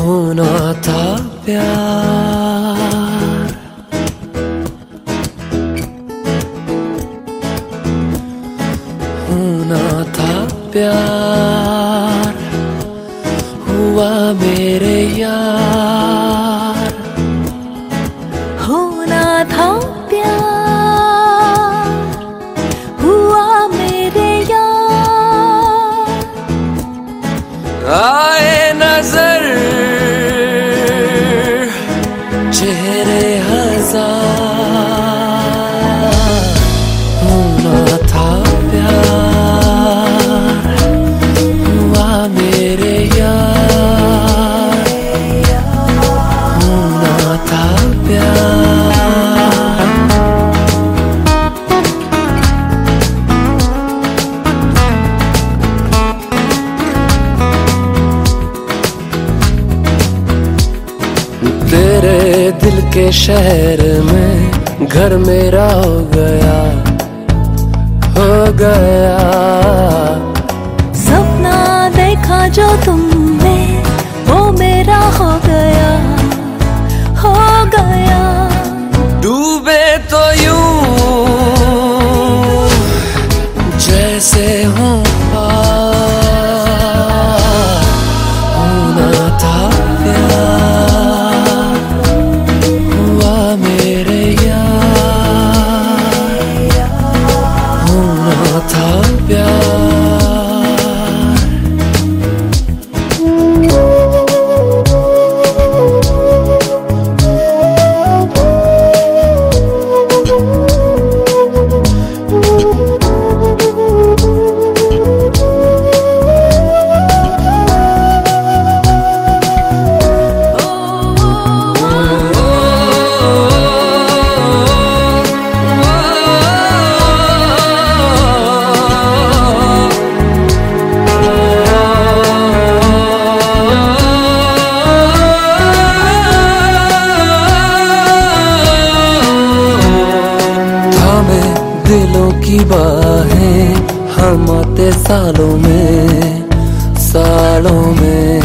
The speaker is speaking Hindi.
होना था प्यार। होना था प्यार। हुआ मेरे यार। होना था प्यार। हुआ मेरे यार। आए नज़र चेहरे हज़ार। होना था प्यार हुआ मेरे यार। होना था प्यार। तेरे दिल के शहर में घर मेरा हो गया हो गया। की बाहें हम आते सालों में सालों में।